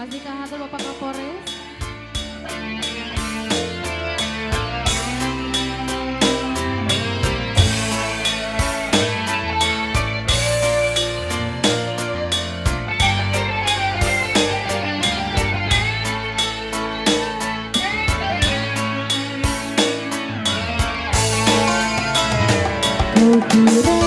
Masih kahatur Bapak Kapolres. Kau kira